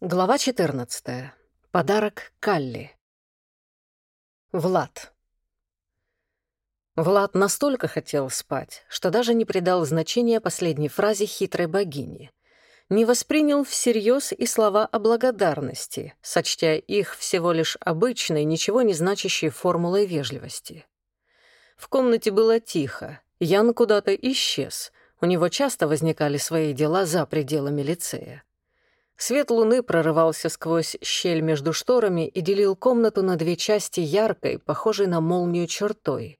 Глава 14. Подарок Калли. Влад. Влад настолько хотел спать, что даже не придал значения последней фразе хитрой богини. Не воспринял всерьез и слова о благодарности, сочтя их всего лишь обычной, ничего не значащей формулой вежливости. В комнате было тихо, Ян куда-то исчез, у него часто возникали свои дела за пределами лицея. Свет луны прорывался сквозь щель между шторами и делил комнату на две части яркой, похожей на молнию чертой.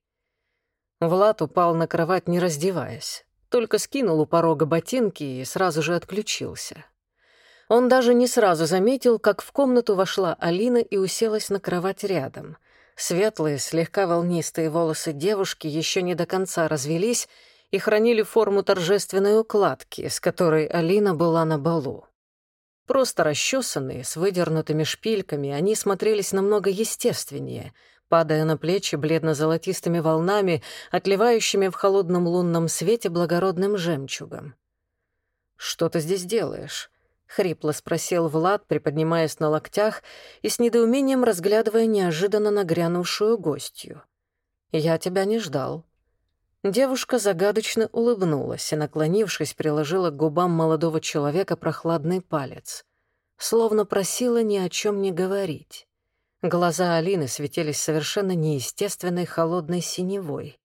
Влад упал на кровать, не раздеваясь. Только скинул у порога ботинки и сразу же отключился. Он даже не сразу заметил, как в комнату вошла Алина и уселась на кровать рядом. Светлые, слегка волнистые волосы девушки еще не до конца развелись и хранили форму торжественной укладки, с которой Алина была на балу. Просто расчесанные, с выдернутыми шпильками, они смотрелись намного естественнее, падая на плечи бледно-золотистыми волнами, отливающими в холодном лунном свете благородным жемчугом. «Что ты здесь делаешь?» — хрипло спросил Влад, приподнимаясь на локтях и с недоумением разглядывая неожиданно нагрянувшую гостью. «Я тебя не ждал». Девушка загадочно улыбнулась и, наклонившись, приложила к губам молодого человека прохладный палец. Словно просила ни о чем не говорить. Глаза Алины светились совершенно неестественной холодной синевой.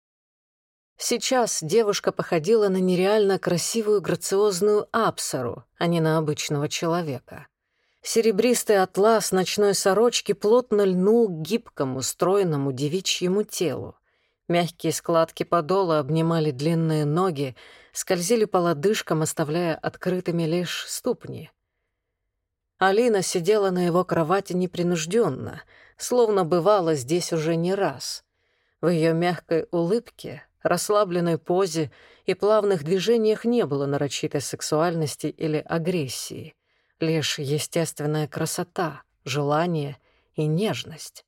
Сейчас девушка походила на нереально красивую грациозную апсару, а не на обычного человека. Серебристый атлас ночной сорочки плотно льнул к гибкому, стройному девичьему телу. Мягкие складки подола обнимали длинные ноги, скользили по лодыжкам, оставляя открытыми лишь ступни. Алина сидела на его кровати непринужденно, словно бывала здесь уже не раз. В ее мягкой улыбке, расслабленной позе и плавных движениях не было нарочитой сексуальности или агрессии, лишь естественная красота, желание и нежность.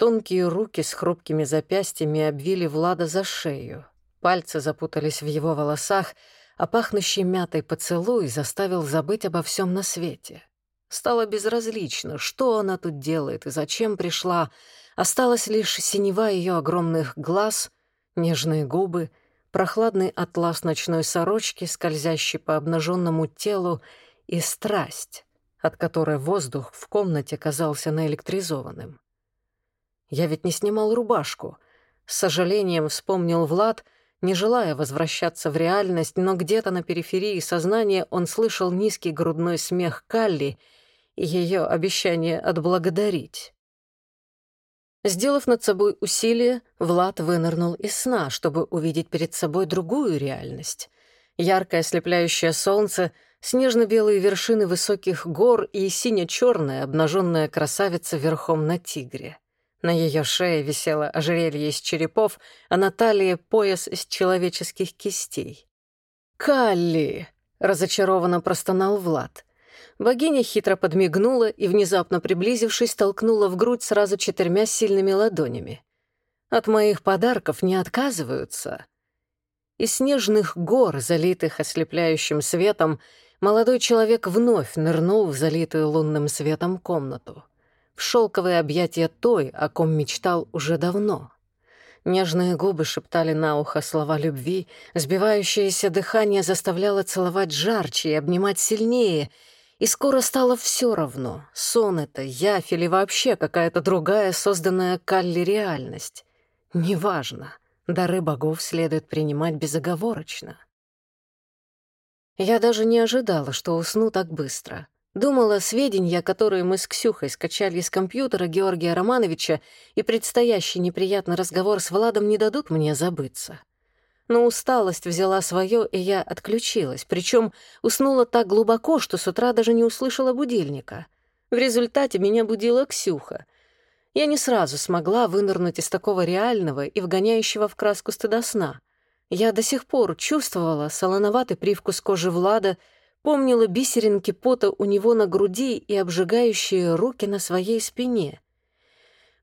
Тонкие руки с хрупкими запястьями обвили Влада за шею. Пальцы запутались в его волосах, а пахнущий мятой поцелуй заставил забыть обо всем на свете. Стало безразлично, что она тут делает и зачем пришла. Осталась лишь синева ее огромных глаз, нежные губы, прохладный атлас ночной сорочки, скользящий по обнаженному телу, и страсть, от которой воздух в комнате казался наэлектризованным. Я ведь не снимал рубашку. С сожалением вспомнил Влад, не желая возвращаться в реальность, но где-то на периферии сознания он слышал низкий грудной смех Калли и ее обещание отблагодарить. Сделав над собой усилие, Влад вынырнул из сна, чтобы увидеть перед собой другую реальность. Яркое ослепляющее солнце, снежно-белые вершины высоких гор и сине-черная обнаженная красавица верхом на тигре. На ее шее висело ожерелье из черепов, а на талии — пояс из человеческих кистей. «Калли!» — разочарованно простонал Влад. Богиня хитро подмигнула и, внезапно приблизившись, толкнула в грудь сразу четырьмя сильными ладонями. «От моих подарков не отказываются». Из снежных гор, залитых ослепляющим светом, молодой человек вновь нырнул в залитую лунным светом комнату шелковые объятия той, о ком мечтал уже давно. Нежные губы шептали на ухо слова любви, сбивающееся дыхание заставляло целовать жарче и обнимать сильнее, и скоро стало все равно, сон это, явь или вообще какая-то другая, созданная Калли реальность. Неважно, дары богов следует принимать безоговорочно. Я даже не ожидала, что усну так быстро — Думала, сведения, которые мы с Ксюхой скачали из компьютера Георгия Романовича, и предстоящий неприятный разговор с Владом не дадут мне забыться. Но усталость взяла свое, и я отключилась, причем уснула так глубоко, что с утра даже не услышала будильника. В результате меня будила Ксюха. Я не сразу смогла вынырнуть из такого реального и вгоняющего в краску стыда сна. Я до сих пор чувствовала солоноватый привкус кожи Влада, Помнила бисеринки пота у него на груди и обжигающие руки на своей спине.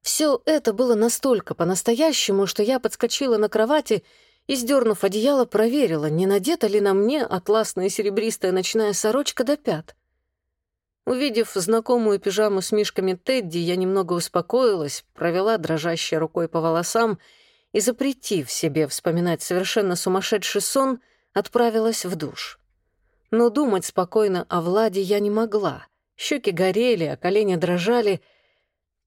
Все это было настолько по-настоящему, что я подскочила на кровати и, сдернув одеяло, проверила, не надета ли на мне атласная серебристая ночная сорочка до пят. Увидев знакомую пижаму с мишками Тедди, я немного успокоилась, провела дрожащей рукой по волосам и, запретив себе вспоминать совершенно сумасшедший сон, отправилась в душ. Но думать спокойно о Владе я не могла. Щеки горели, а колени дрожали.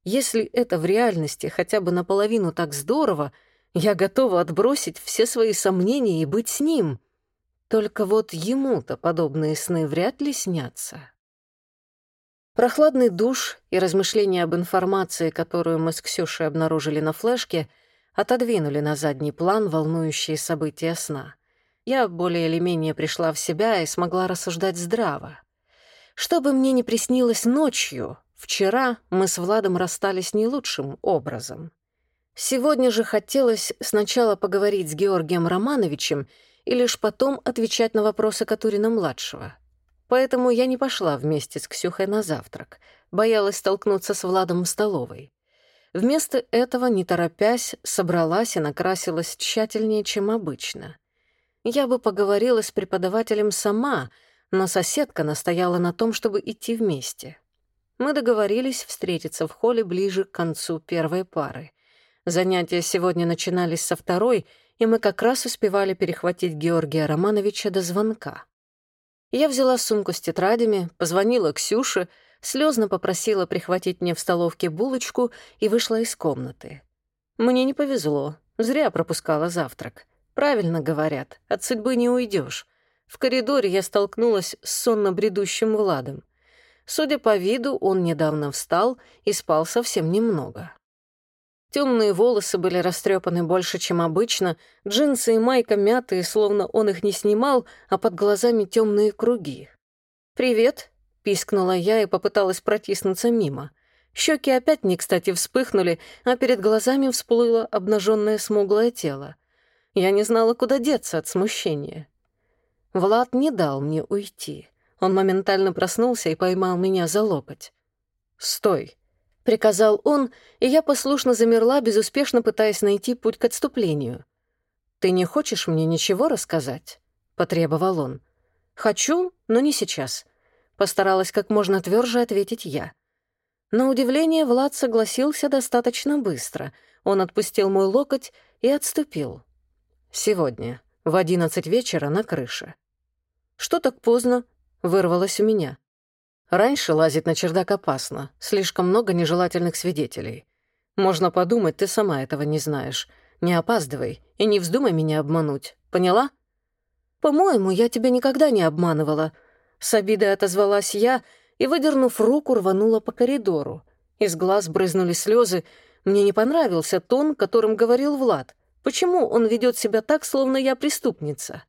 Если это в реальности хотя бы наполовину так здорово, я готова отбросить все свои сомнения и быть с ним. Только вот ему-то подобные сны вряд ли снятся. Прохладный душ и размышления об информации, которую мы с Ксюшей обнаружили на флешке, отодвинули на задний план волнующие события сна. Я более или менее пришла в себя и смогла рассуждать здраво. Что бы мне ни приснилось ночью, вчера мы с Владом расстались не лучшим образом. Сегодня же хотелось сначала поговорить с Георгием Романовичем и лишь потом отвечать на вопросы Катурина-младшего. Поэтому я не пошла вместе с Ксюхой на завтрак. Боялась столкнуться с Владом в столовой. Вместо этого, не торопясь, собралась и накрасилась тщательнее, чем обычно. Я бы поговорила с преподавателем сама, но соседка настояла на том, чтобы идти вместе. Мы договорились встретиться в холле ближе к концу первой пары. Занятия сегодня начинались со второй, и мы как раз успевали перехватить Георгия Романовича до звонка. Я взяла сумку с тетрадями, позвонила Ксюше, слезно попросила прихватить мне в столовке булочку и вышла из комнаты. Мне не повезло, зря пропускала завтрак. Правильно говорят, от судьбы не уйдешь. В коридоре я столкнулась с сонно бредущим Владом. Судя по виду, он недавно встал и спал совсем немного. Темные волосы были растрепаны больше, чем обычно, джинсы и майка мятые, словно он их не снимал, а под глазами темные круги. «Привет», — пискнула я и попыталась протиснуться мимо. Щеки опять не кстати вспыхнули, а перед глазами всплыло обнаженное смуглое тело. Я не знала, куда деться от смущения. Влад не дал мне уйти. Он моментально проснулся и поймал меня за локоть. «Стой!» — приказал он, и я послушно замерла, безуспешно пытаясь найти путь к отступлению. «Ты не хочешь мне ничего рассказать?» — потребовал он. «Хочу, но не сейчас», — постаралась как можно тверже ответить я. На удивление Влад согласился достаточно быстро. Он отпустил мой локоть и отступил. «Сегодня, в одиннадцать вечера на крыше». «Что так поздно?» — вырвалось у меня. Раньше лазить на чердак опасно, слишком много нежелательных свидетелей. Можно подумать, ты сама этого не знаешь. Не опаздывай и не вздумай меня обмануть. Поняла? По-моему, я тебя никогда не обманывала. С обидой отозвалась я и, выдернув руку, рванула по коридору. Из глаз брызнули слезы. Мне не понравился тон, которым говорил Влад. Почему он ведет себя так, словно я преступница?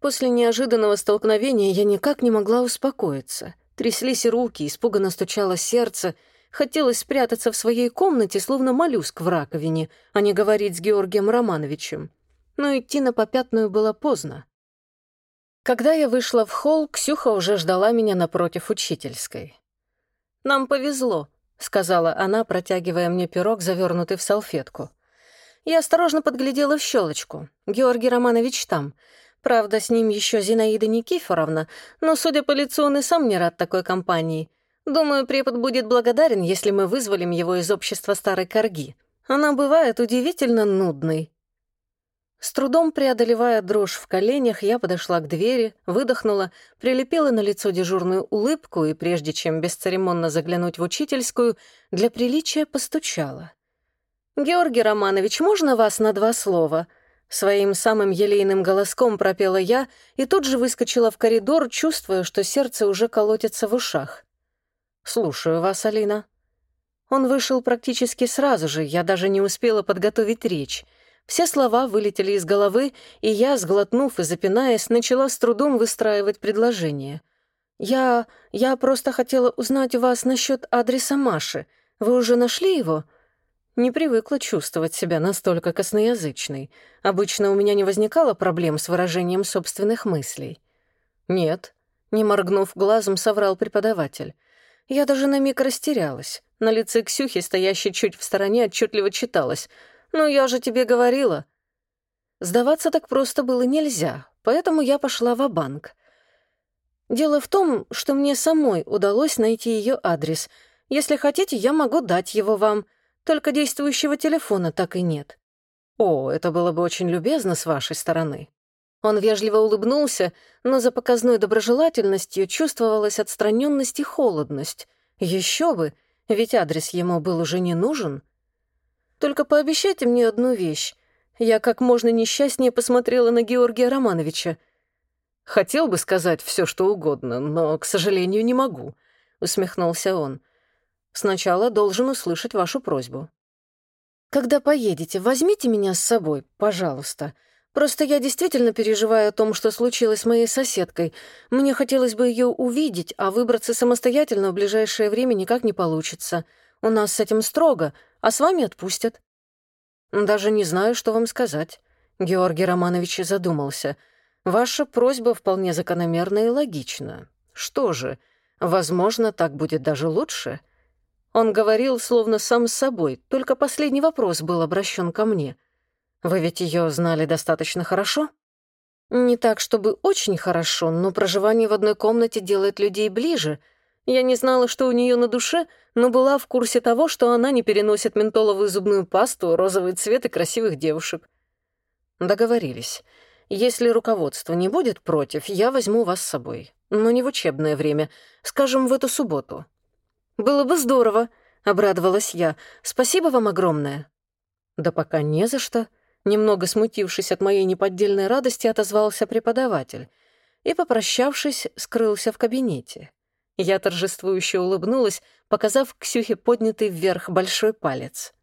После неожиданного столкновения я никак не могла успокоиться. Тряслись руки, испуганно стучало сердце. Хотелось спрятаться в своей комнате, словно моллюск в раковине, а не говорить с Георгием Романовичем. Но идти на попятную было поздно. Когда я вышла в холл, Ксюха уже ждала меня напротив учительской. «Нам повезло», — сказала она, протягивая мне пирог, завернутый в салфетку. Я осторожно подглядела в щелочку. Георгий Романович там — Правда, с ним еще Зинаида Никифоровна, но, судя по лицу, он и сам не рад такой компании. Думаю, препод будет благодарен, если мы вызволим его из общества старой корги. Она бывает удивительно нудной. С трудом преодолевая дрожь в коленях, я подошла к двери, выдохнула, прилепила на лицо дежурную улыбку и, прежде чем бесцеремонно заглянуть в учительскую, для приличия постучала. «Георгий Романович, можно вас на два слова?» Своим самым елейным голоском пропела я и тут же выскочила в коридор, чувствуя, что сердце уже колотится в ушах. «Слушаю вас, Алина». Он вышел практически сразу же, я даже не успела подготовить речь. Все слова вылетели из головы, и я, сглотнув и запинаясь, начала с трудом выстраивать предложение. «Я... я просто хотела узнать у вас насчет адреса Маши. Вы уже нашли его?» Не привыкла чувствовать себя настолько косноязычной. Обычно у меня не возникало проблем с выражением собственных мыслей. «Нет», — не моргнув глазом, соврал преподаватель. Я даже на миг растерялась. На лице Ксюхи, стоящей чуть в стороне, отчетливо читалось. «Ну, я же тебе говорила». Сдаваться так просто было нельзя, поэтому я пошла в банк Дело в том, что мне самой удалось найти ее адрес. Если хотите, я могу дать его вам. Только действующего телефона так и нет». «О, это было бы очень любезно с вашей стороны». Он вежливо улыбнулся, но за показной доброжелательностью чувствовалась отстраненность и холодность. Еще бы, ведь адрес ему был уже не нужен. «Только пообещайте мне одну вещь. Я как можно несчастнее посмотрела на Георгия Романовича. Хотел бы сказать все, что угодно, но, к сожалению, не могу», — усмехнулся он. «Сначала должен услышать вашу просьбу». «Когда поедете, возьмите меня с собой, пожалуйста. Просто я действительно переживаю о том, что случилось с моей соседкой. Мне хотелось бы ее увидеть, а выбраться самостоятельно в ближайшее время никак не получится. У нас с этим строго, а с вами отпустят». «Даже не знаю, что вам сказать». Георгий Романович задумался. «Ваша просьба вполне закономерна и логична. Что же, возможно, так будет даже лучше?» Он говорил, словно сам с собой, только последний вопрос был обращен ко мне. «Вы ведь ее знали достаточно хорошо?» «Не так, чтобы очень хорошо, но проживание в одной комнате делает людей ближе», я не знала, что у нее на душе, но была в курсе того, что она не переносит ментоловую зубную пасту, розовый цвет и красивых девушек. Договорились. Если руководство не будет против, я возьму вас с собой. Но не в учебное время, скажем, в эту субботу. Было бы здорово, обрадовалась я. Спасибо вам огромное. Да пока не за что. Немного смутившись от моей неподдельной радости, отозвался преподаватель и, попрощавшись, скрылся в кабинете. Я торжествующе улыбнулась, показав Ксюхе поднятый вверх большой палец.